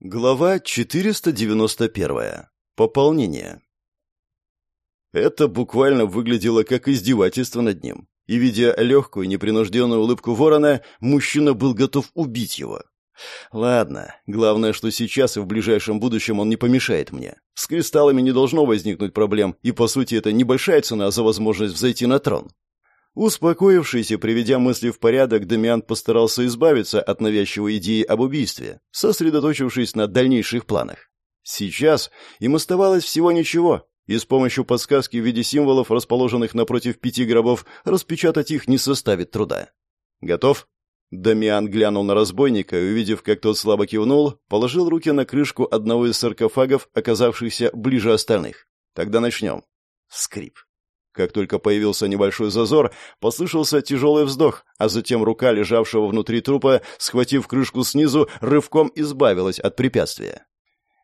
Глава 491. Пополнение. Это буквально выглядело как издевательство над ним. И, видя легкую, непринужденную улыбку ворона, мужчина был готов убить его. Ладно, главное, что сейчас и в ближайшем будущем он не помешает мне. С кристаллами не должно возникнуть проблем, и, по сути, это небольшая цена за возможность взойти на трон. Успокоившись и приведя мысли в порядок, Дамиан постарался избавиться от навязчивой идеи об убийстве, сосредоточившись на дальнейших планах. Сейчас им оставалось всего ничего, и с помощью подсказки в виде символов, расположенных напротив пяти гробов, распечатать их не составит труда. «Готов?» Дамиан глянул на разбойника и, увидев, как тот слабо кивнул, положил руки на крышку одного из саркофагов, оказавшихся ближе остальных. «Тогда начнем». Скрип. Как только появился небольшой зазор, послышался тяжелый вздох, а затем рука, лежавшего внутри трупа, схватив крышку снизу, рывком избавилась от препятствия.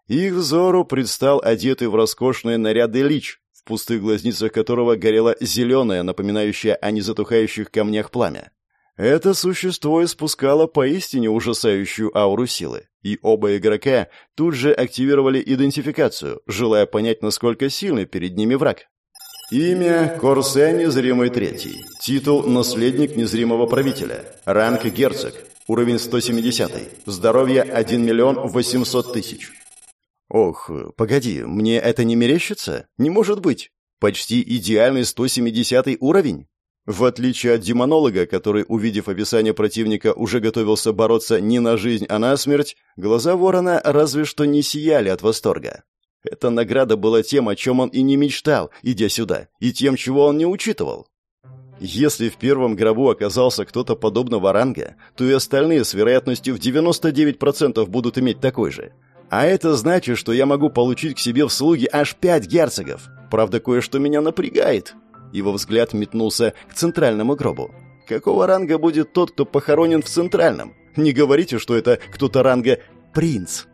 Их взору предстал одетый в роскошные наряды лич, в пустых глазницах которого горело зеленое, напоминающее о незатухающих камнях пламя. Это существо испускало поистине ужасающую ауру силы, и оба игрока тут же активировали идентификацию, желая понять, насколько сильный перед ними враг. Имя Корсе Незримый Третий. Титул Наследник Незримого Правителя. Ранг Герцог. Уровень 170. Здоровье 1 миллион 800 тысяч. Ох, погоди, мне это не мерещится? Не может быть. Почти идеальный 170 уровень. В отличие от демонолога, который, увидев описание противника, уже готовился бороться не на жизнь, а на смерть, глаза ворона разве что не сияли от восторга. Эта награда была тем, о чем он и не мечтал, идя сюда, и тем, чего он не учитывал. Если в первом гробу оказался кто-то подобного ранга, то и остальные с вероятностью в 99% будут иметь такой же. А это значит, что я могу получить к себе в слуги аж пять герцогов. Правда, кое-что меня напрягает. Его взгляд метнулся к центральному гробу. Какого ранга будет тот, кто похоронен в центральном? Не говорите, что это кто-то ранга принц.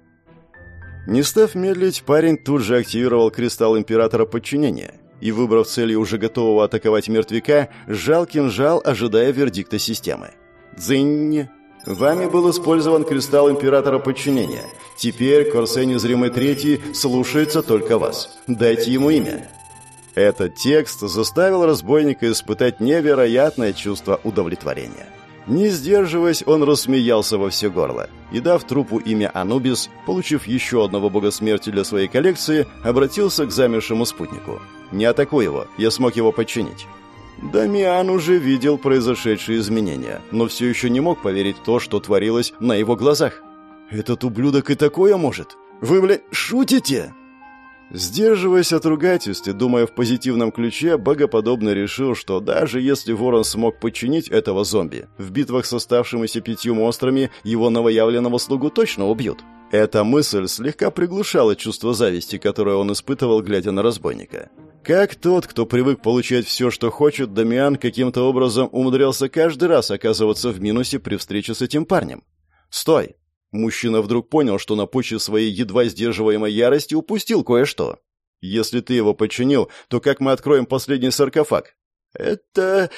Не став медлить, парень тут же активировал кристалл Императора подчинения и, выбрав целью уже готового атаковать мертвяка, сжал кинжал, ожидая вердикта системы. «Дзынь!» Вами был использован кристалл Императора подчинения. Теперь Корсе Незримый Третий слушается только вас. Дайте ему имя. Этот текст заставил разбойника испытать невероятное чувство удовлетворения. Не сдерживаясь, он рассмеялся во все горло и, дав трупу имя Анубис, получив еще одного бога смерти для своей коллекции, обратился к замершему спутнику. «Не атакуй его, я смог его подчинить». Дамиан уже видел произошедшие изменения, но все еще не мог поверить в то, что творилось на его глазах. «Этот ублюдок и такое может? Вы, блядь, шутите?» Сдерживаясь от ругательств и думая в позитивном ключе, богоподобно решил, что даже если Ворон смог подчинить этого зомби, в битвах с оставшимися пятью монстрами его новоявленного слугу точно убьют. Эта мысль слегка приглушала чувство зависти, которое он испытывал, глядя на разбойника. Как тот, кто привык получать все, что хочет, Дамиан каким-то образом умудрялся каждый раз оказываться в минусе при встрече с этим парнем. «Стой!» Мужчина вдруг понял, что на почве своей едва сдерживаемой ярости упустил кое-что. «Если ты его подчинил, то как мы откроем последний саркофаг?» «Это...»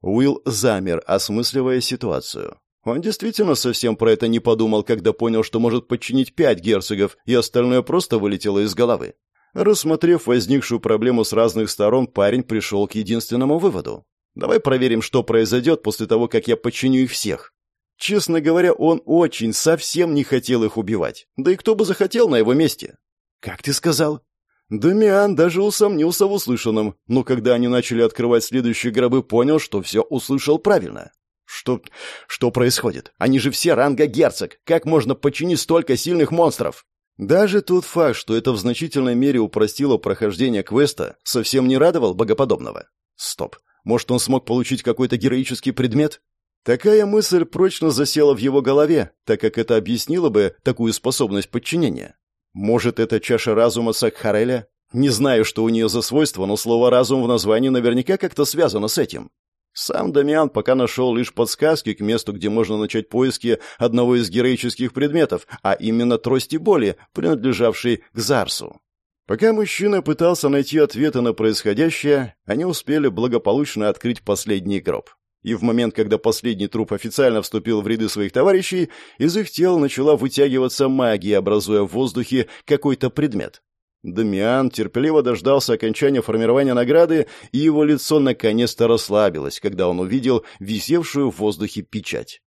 Уилл замер, осмысливая ситуацию. Он действительно совсем про это не подумал, когда понял, что может подчинить пять герцогов, и остальное просто вылетело из головы. Рассмотрев возникшую проблему с разных сторон, парень пришел к единственному выводу. «Давай проверим, что произойдет после того, как я подчиню их всех». Честно говоря, он очень, совсем не хотел их убивать. Да и кто бы захотел на его месте? «Как ты сказал?» Дамиан даже усомнился в услышанном, но когда они начали открывать следующие гробы, понял, что все услышал правильно. «Что... что происходит? Они же все ранга герцог! Как можно починить столько сильных монстров?» Даже тот факт, что это в значительной мере упростило прохождение квеста, совсем не радовал богоподобного. Стоп. Может, он смог получить какой-то героический предмет? Такая мысль прочно засела в его голове, так как это объяснило бы такую способность подчинения. Может, это чаша разума Сакхареля? Не знаю, что у нее за свойство, но слово «разум» в названии наверняка как-то связано с этим. Сам Дамиан пока нашел лишь подсказки к месту, где можно начать поиски одного из героических предметов, а именно трости боли, принадлежавшей к Зарсу. Пока мужчина пытался найти ответы на происходящее, они успели благополучно открыть последний гроб. И в момент, когда последний труп официально вступил в ряды своих товарищей, из их тел начала вытягиваться магия, образуя в воздухе какой-то предмет. Дамиан терпеливо дождался окончания формирования награды, и его лицо наконец-то расслабилось, когда он увидел висевшую в воздухе печать.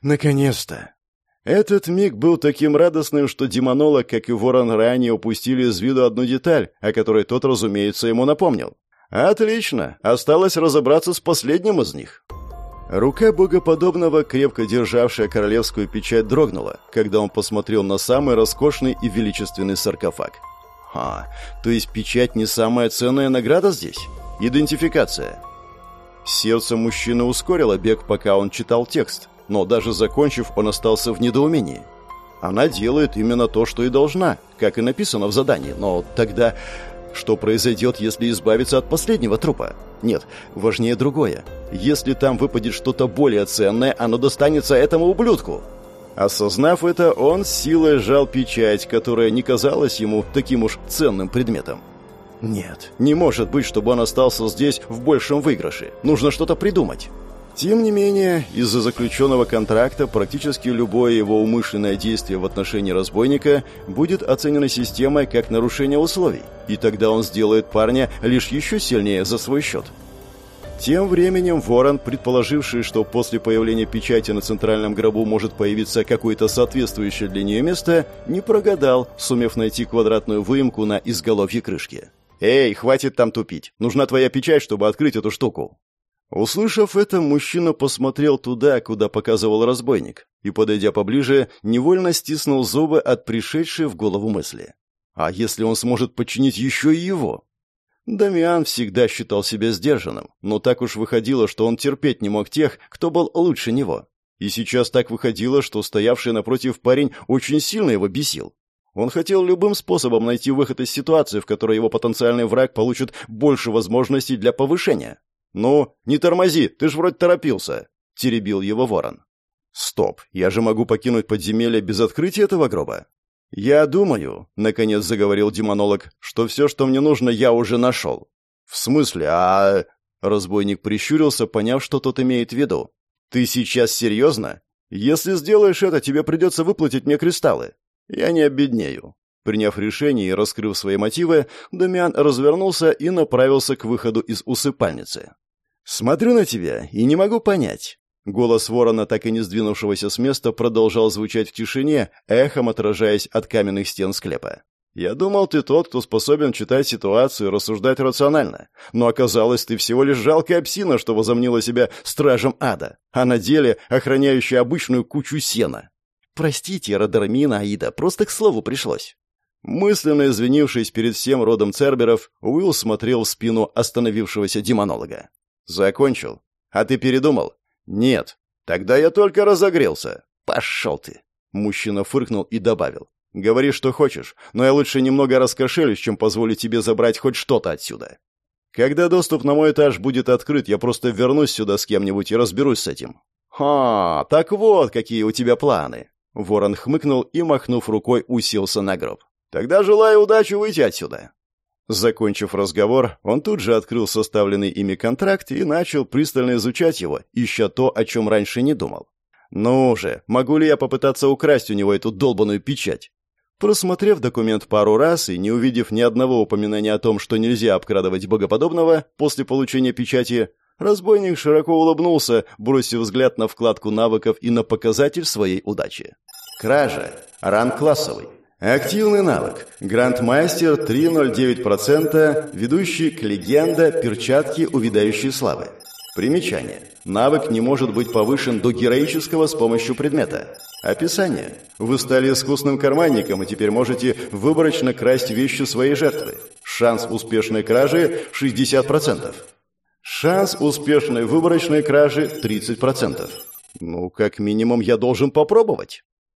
Наконец-то! Этот миг был таким радостным, что демонолог, как и ворон ранее, упустили из виду одну деталь, о которой тот, разумеется, ему напомнил. «Отлично! Осталось разобраться с последним из них». Рука богоподобного, крепко державшая королевскую печать, дрогнула, когда он посмотрел на самый роскошный и величественный саркофаг. А, то есть печать не самая ценная награда здесь? Идентификация. Сердце мужчины ускорило бег, пока он читал текст, но даже закончив, он остался в недоумении. Она делает именно то, что и должна, как и написано в задании, но тогда что произойдет, если избавиться от последнего трупа? Нет, важнее другое. Если там выпадет что-то более ценное, оно достанется этому ублюдку. Осознав это, он силой сжал печать, которая не казалась ему таким уж ценным предметом. Нет, не может быть, чтобы он остался здесь в большем выигрыше. Нужно что-то придумать. Тем не менее, из-за заключенного контракта практически любое его умышленное действие в отношении разбойника будет оценено системой как нарушение условий, и тогда он сделает парня лишь еще сильнее за свой счет. Тем временем Ворон, предположивший, что после появления печати на центральном гробу может появиться какое-то соответствующее для нее место, не прогадал, сумев найти квадратную выемку на изголовье крышки. «Эй, хватит там тупить! Нужна твоя печать, чтобы открыть эту штуку!» Услышав это, мужчина посмотрел туда, куда показывал разбойник, и, подойдя поближе, невольно стиснул зубы от пришедшей в голову мысли. «А если он сможет подчинить еще и его?» Дамиан всегда считал себя сдержанным, но так уж выходило, что он терпеть не мог тех, кто был лучше него. И сейчас так выходило, что стоявший напротив парень очень сильно его бесил. Он хотел любым способом найти выход из ситуации, в которой его потенциальный враг получит больше возможностей для повышения. «Ну, не тормози, ты ж вроде торопился», — теребил его ворон. «Стоп, я же могу покинуть подземелье без открытия этого гроба?» «Я думаю», — наконец заговорил демонолог, — «что все, что мне нужно, я уже нашел». «В смысле? А...» Разбойник прищурился, поняв, что тот имеет в виду. «Ты сейчас серьезно? Если сделаешь это, тебе придется выплатить мне кристаллы. Я не обеднею». Приняв решение и раскрыв свои мотивы, Дамиан развернулся и направился к выходу из усыпальницы. «Смотрю на тебя и не могу понять, Голос ворона, так и не сдвинувшегося с места, продолжал звучать в тишине, эхом отражаясь от каменных стен склепа. «Я думал, ты тот, кто способен читать ситуацию и рассуждать рационально. Но оказалось, ты всего лишь жалкая псина, что возомнила себя стражем ада, а на деле охраняющая обычную кучу сена. Простите, Родермина Аида, просто к слову пришлось». Мысленно извинившись перед всем родом Церберов, Уилл смотрел в спину остановившегося демонолога. «Закончил. А ты передумал? «Нет. Тогда я только разогрелся». «Пошел ты!» Мужчина фыркнул и добавил. «Говори, что хочешь, но я лучше немного раскошелюсь, чем позволить тебе забрать хоть что-то отсюда. Когда доступ на мой этаж будет открыт, я просто вернусь сюда с кем-нибудь и разберусь с этим». «Ха, так вот какие у тебя планы!» Ворон хмыкнул и, махнув рукой, уселся на гроб. «Тогда желаю удачи выйти отсюда». Закончив разговор, он тут же открыл составленный ими контракт и начал пристально изучать его, ища то, о чем раньше не думал. «Ну же, могу ли я попытаться украсть у него эту долбаную печать?» Просмотрев документ пару раз и не увидев ни одного упоминания о том, что нельзя обкрадывать богоподобного после получения печати, разбойник широко улыбнулся, бросив взгляд на вкладку навыков и на показатель своей удачи. Кража. Ранг классовый. Активный навык. Грандмастер 309%, ведущий к легенда перчатки увядающей славы. Примечание. Навык не может быть повышен до героического с помощью предмета. Описание. Вы стали искусным карманником и теперь можете выборочно красть вещи своей жертвы. Шанс успешной кражи 60%. Шанс успешной выборочной кражи 30%. Ну, как минимум, я должен попробовать.